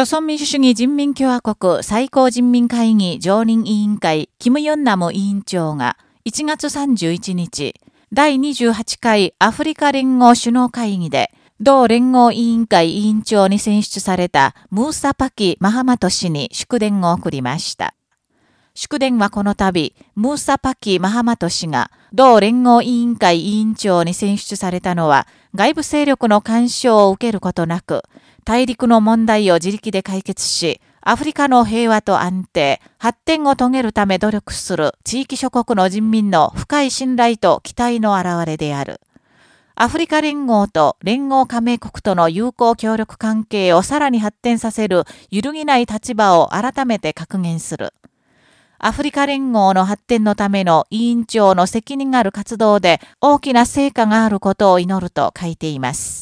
朝鮮民主主義人民共和国最高人民会議常任委員会、キム・ヨンナム委員長が1月31日、第28回アフリカ連合首脳会議で、同連合委員会委員長に選出されたムーサ・パキ・マハマト氏に祝電を送りました。祝電はこの度、ムーサ・パキ・マハマト氏が、同連合委員会委員長に選出されたのは、外部勢力の干渉を受けることなく、大陸の問題を自力で解決し、アフリカの平和と安定、発展を遂げるため努力する地域諸国の人民の深い信頼と期待の表れである。アフリカ連合と連合加盟国との友好協力関係をさらに発展させる揺るぎない立場を改めて確認する。アフリカ連合の発展のための委員長の責任ある活動で大きな成果があることを祈ると書いています。